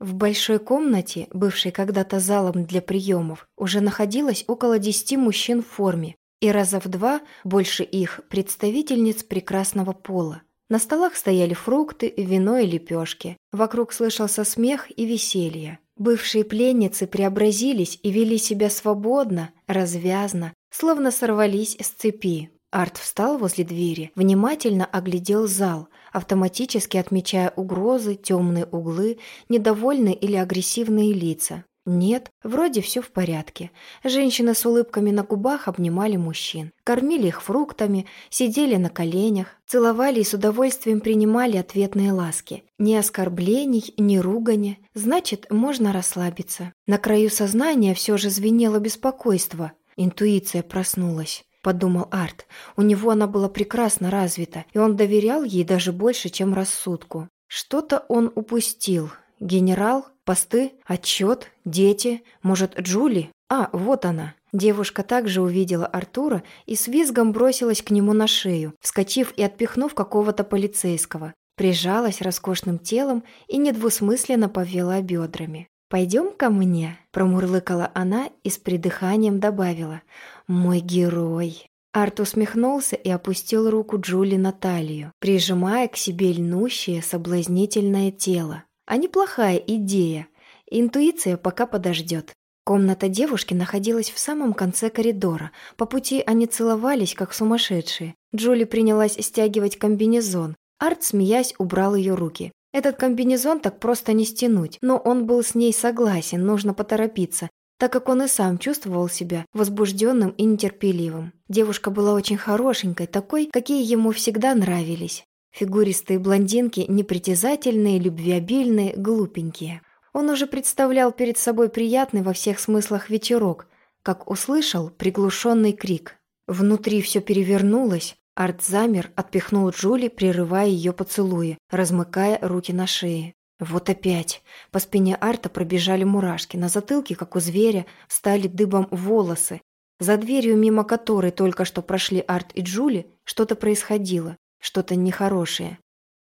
В большой комнате, бывшей когда-то залом для приемов, уже находилось около десяти мужчин в форме, и раза в два больше их представительниц прекрасного пола. На столах стояли фрукты, вино и лепешки. Вокруг слышался смех и веселье. Бывшие пленницы преобразились и вели себя свободно, развязно, словно сорвались с цепи. Арт встал возле двери, внимательно оглядел зал, автоматически отмечая угрозы, темные углы, недовольные или агрессивные лица. Нет, вроде все в порядке. Женщины с улыбками на губах обнимали мужчин, кормили их фруктами, сидели на коленях, целовали и с удовольствием принимали ответные ласки. Ни оскорблений, ни ругани, значит, можно расслабиться. На краю сознания все же звенело беспокойство. Интуиция проснулась подумал Арт. У него она была прекрасно развита, и он доверял ей даже больше, чем рассудку. Что-то он упустил. Генерал, посты, отчет, дети, может, Джули? А, вот она. Девушка также увидела Артура и с визгом бросилась к нему на шею, вскочив и отпихнув какого-то полицейского. Прижалась роскошным телом и недвусмысленно повела бедрами. «Пойдем ко мне», – промурлыкала она и с придыханием добавила. «Мой герой». Арт усмехнулся и опустил руку Джули на талию, прижимая к себе льнущее соблазнительное тело. А неплохая идея. Интуиция пока подождет. Комната девушки находилась в самом конце коридора. По пути они целовались, как сумасшедшие. Джули принялась стягивать комбинезон. Арт, смеясь, убрал ее руки. Этот комбинезон так просто не стянуть, но он был с ней согласен, нужно поторопиться, так как он и сам чувствовал себя возбужденным и нетерпеливым. Девушка была очень хорошенькой, такой, какие ему всегда нравились. Фигуристые блондинки, непритязательные, любвеобильные, глупенькие. Он уже представлял перед собой приятный во всех смыслах вечерок, как услышал приглушенный крик. Внутри все перевернулось, Арт замер, отпихнул Джули, прерывая ее поцелуи, размыкая руки на шее. Вот опять. По спине Арта пробежали мурашки, на затылке, как у зверя, стали дыбом волосы. За дверью, мимо которой только что прошли Арт и Джули, что-то происходило, что-то нехорошее.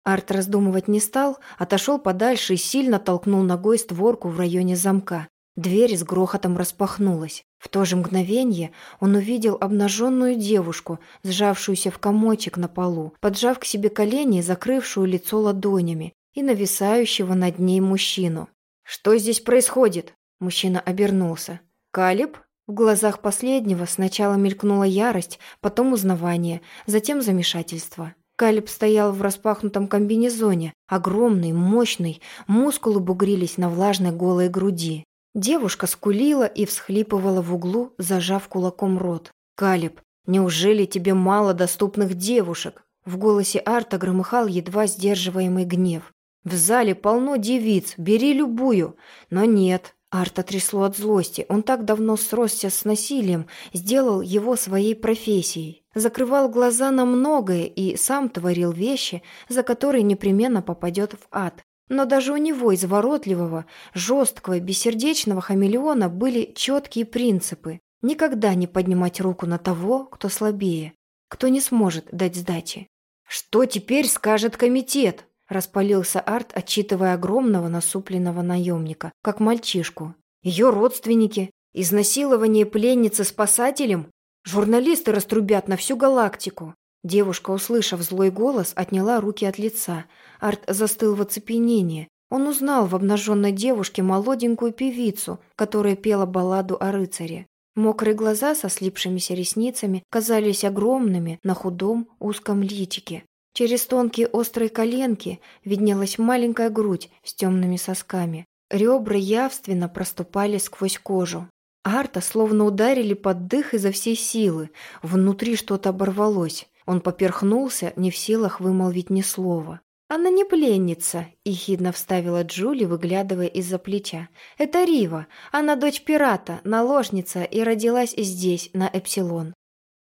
Арт раздумывать не стал, отошел подальше и сильно толкнул ногой створку в районе замка. Дверь с грохотом распахнулась. В то же мгновение он увидел обнаженную девушку, сжавшуюся в комочек на полу, поджав к себе колени и закрывшую лицо ладонями, и нависающего над ней мужчину. «Что здесь происходит?» Мужчина обернулся. «Калиб?» В глазах последнего сначала мелькнула ярость, потом узнавание, затем замешательство. Калиб стоял в распахнутом комбинезоне, огромный, мощный, мускулы бугрились на влажной голой груди. Девушка скулила и всхлипывала в углу, зажав кулаком рот. «Калиб, неужели тебе мало доступных девушек?» В голосе Арта громыхал едва сдерживаемый гнев. «В зале полно девиц, бери любую!» Но нет, Арта трясло от злости. Он так давно сросся с насилием, сделал его своей профессией. Закрывал глаза на многое и сам творил вещи, за которые непременно попадет в ад. Но даже у него, изворотливого, жесткого, бессердечного хамелеона, были четкие принципы. Никогда не поднимать руку на того, кто слабее, кто не сможет дать сдачи. «Что теперь скажет комитет?» – распалился Арт, отчитывая огромного насупленного наемника, как мальчишку. «Ее родственники? Изнасилование пленницы спасателем? Журналисты раструбят на всю галактику!» Девушка, услышав злой голос, отняла руки от лица. Арт застыл в оцепенении. Он узнал в обнаженной девушке молоденькую певицу, которая пела балладу о рыцаре. Мокрые глаза со слипшимися ресницами казались огромными на худом узком личике. Через тонкие острые коленки виднелась маленькая грудь с темными сосками. Ребра явственно проступали сквозь кожу. Арта словно ударили под дых изо всей силы. Внутри что-то оборвалось. Он поперхнулся, не в силах вымолвить ни слова. «Она не пленница», – ехидно вставила Джули, выглядывая из-за плеча. «Это Рива. Она дочь пирата, наложница и родилась здесь, на Эпсилон».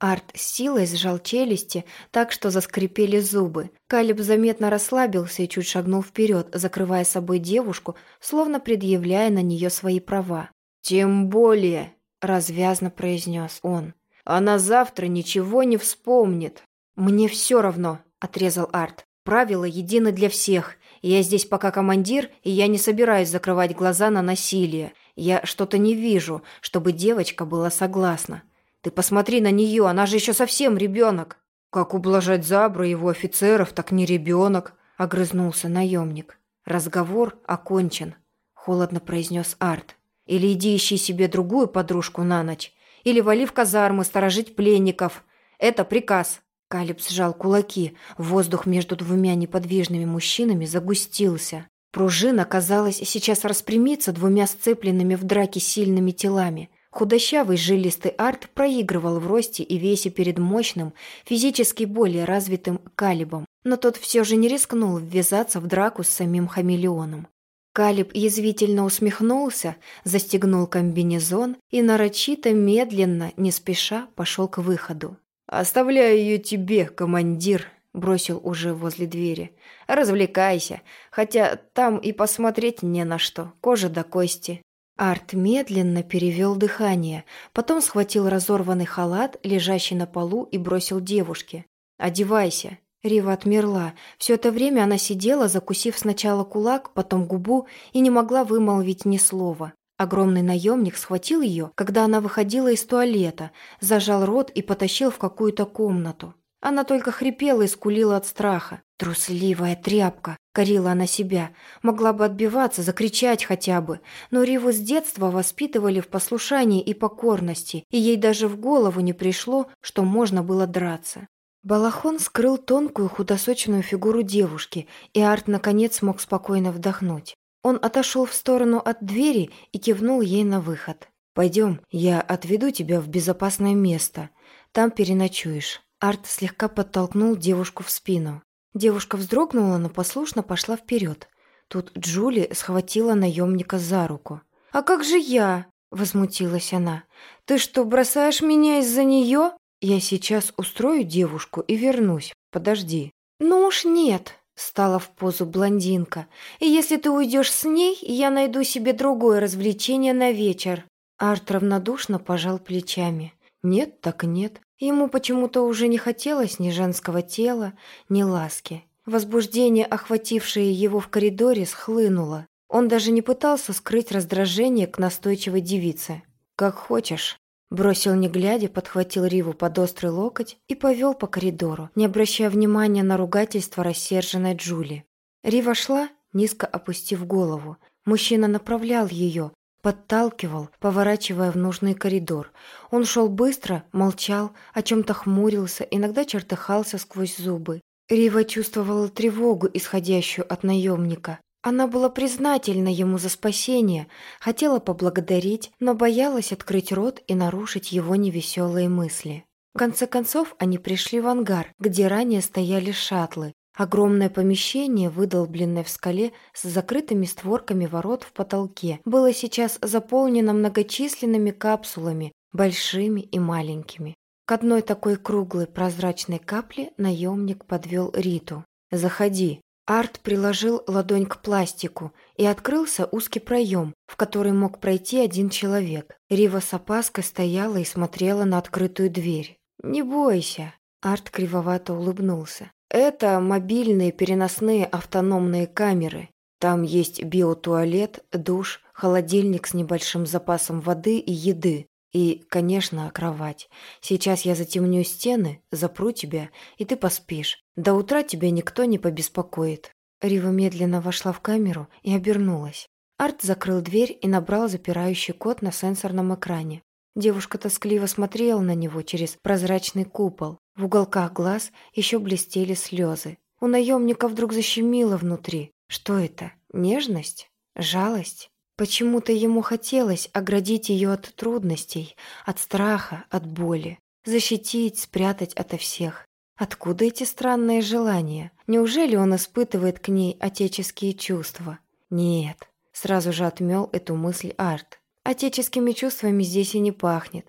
Арт с силой сжал челюсти, так что заскрипели зубы. Калиб заметно расслабился и чуть шагнул вперед, закрывая собой девушку, словно предъявляя на нее свои права. «Тем более», – развязно произнес он, – «она завтра ничего не вспомнит». «Мне все равно», – отрезал Арт. «Правила едины для всех, Я здесь пока командир, и я не собираюсь закрывать глаза на насилие. Я что-то не вижу, чтобы девочка была согласна. Ты посмотри на нее, она же еще совсем ребенок. Как ублажать Забра его офицеров, так не ребенок, огрызнулся наемник. Разговор окончен, холодно произнес Арт. Или иди ищи себе другую подружку на ночь, или вали в казармы сторожить пленников. Это приказ. Калиб сжал кулаки. Воздух между двумя неподвижными мужчинами загустился. Пружина, казалось, сейчас распрямится двумя сцепленными в драке сильными телами. Худощавый жилистый арт проигрывал в росте и весе перед мощным, физически более развитым Калибом, но тот все же не рискнул ввязаться в драку с самим хамелеоном. Калиб язвительно усмехнулся, застегнул комбинезон и нарочито, медленно, не спеша, пошел к выходу. «Оставляю ее тебе, командир», — бросил уже возле двери. «Развлекайся, хотя там и посмотреть не на что, кожа до кости». Арт медленно перевел дыхание, потом схватил разорванный халат, лежащий на полу, и бросил девушке. «Одевайся». Рива отмерла. Все это время она сидела, закусив сначала кулак, потом губу, и не могла вымолвить ни слова. Огромный наемник схватил ее, когда она выходила из туалета, зажал рот и потащил в какую-то комнату. Она только хрипела и скулила от страха. «Трусливая тряпка!» — корила она себя. Могла бы отбиваться, закричать хотя бы. Но Риву с детства воспитывали в послушании и покорности, и ей даже в голову не пришло, что можно было драться. Балахон скрыл тонкую худосочную фигуру девушки, и Арт наконец смог спокойно вдохнуть. Он отошел в сторону от двери и кивнул ей на выход. «Пойдем, я отведу тебя в безопасное место. Там переночуешь». Арт слегка подтолкнул девушку в спину. Девушка вздрогнула, но послушно пошла вперед. Тут Джули схватила наемника за руку. «А как же я?» – возмутилась она. «Ты что, бросаешь меня из-за нее?» «Я сейчас устрою девушку и вернусь. Подожди». «Ну уж нет», Стала в позу блондинка. «И если ты уйдешь с ней, я найду себе другое развлечение на вечер». Арт равнодушно пожал плечами. «Нет, так нет. Ему почему-то уже не хотелось ни женского тела, ни ласки. Возбуждение, охватившее его в коридоре, схлынуло. Он даже не пытался скрыть раздражение к настойчивой девице. «Как хочешь». Бросил не глядя, подхватил Риву под острый локоть и повел по коридору, не обращая внимания на ругательство рассерженной Джули. Рива шла, низко опустив голову. Мужчина направлял ее, подталкивал, поворачивая в нужный коридор. Он шел быстро, молчал, о чем-то хмурился, иногда чертыхался сквозь зубы. Рива чувствовала тревогу, исходящую от наемника. Она была признательна ему за спасение, хотела поблагодарить, но боялась открыть рот и нарушить его невеселые мысли. В конце концов, они пришли в ангар, где ранее стояли шаттлы. Огромное помещение, выдолбленное в скале с закрытыми створками ворот в потолке, было сейчас заполнено многочисленными капсулами, большими и маленькими. К одной такой круглой прозрачной капле наемник подвел Риту. «Заходи», Арт приложил ладонь к пластику, и открылся узкий проем, в который мог пройти один человек. Рива с опаской стояла и смотрела на открытую дверь. «Не бойся», — Арт кривовато улыбнулся. «Это мобильные переносные автономные камеры. Там есть биотуалет, душ, холодильник с небольшим запасом воды и еды. И, конечно, кровать. Сейчас я затемню стены, запру тебя, и ты поспишь. До утра тебя никто не побеспокоит». Рива медленно вошла в камеру и обернулась. Арт закрыл дверь и набрал запирающий код на сенсорном экране. Девушка тоскливо смотрела на него через прозрачный купол. В уголках глаз еще блестели слезы. У наемника вдруг защемило внутри. Что это? Нежность? Жалость? Почему-то ему хотелось оградить ее от трудностей, от страха, от боли, защитить, спрятать ото всех. Откуда эти странные желания? Неужели он испытывает к ней отеческие чувства? Нет, сразу же отмел эту мысль Арт. Отеческими чувствами здесь и не пахнет.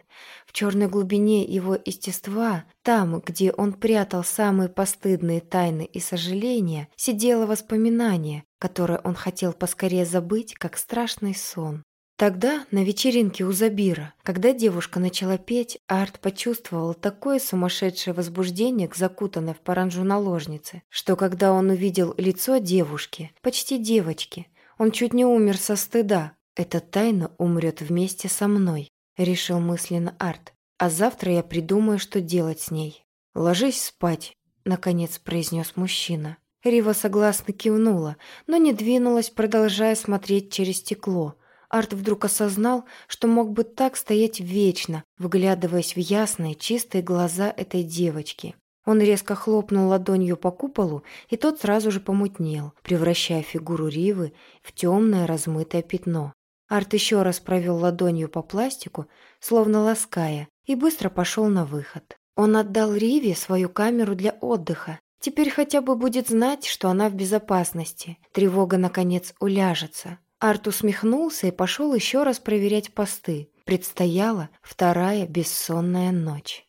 В черной глубине его естества, там, где он прятал самые постыдные тайны и сожаления, сидело воспоминание, которое он хотел поскорее забыть, как страшный сон. Тогда, на вечеринке у Забира, когда девушка начала петь, Арт почувствовал такое сумасшедшее возбуждение к закутанной в паранжу наложнице, что когда он увидел лицо девушки, почти девочки, он чуть не умер со стыда. «Эта тайна умрет вместе со мной», — решил мысленно Арт. «А завтра я придумаю, что делать с ней». «Ложись спать», — наконец произнес мужчина. Рива согласно кивнула, но не двинулась, продолжая смотреть через стекло. Арт вдруг осознал, что мог бы так стоять вечно, вглядываясь в ясные, чистые глаза этой девочки. Он резко хлопнул ладонью по куполу, и тот сразу же помутнел, превращая фигуру Ривы в темное размытое пятно. Арт еще раз провел ладонью по пластику, словно лаская, и быстро пошел на выход. Он отдал Риве свою камеру для отдыха. Теперь хотя бы будет знать, что она в безопасности. Тревога, наконец, уляжется. Арт усмехнулся и пошел еще раз проверять посты. Предстояла вторая бессонная ночь.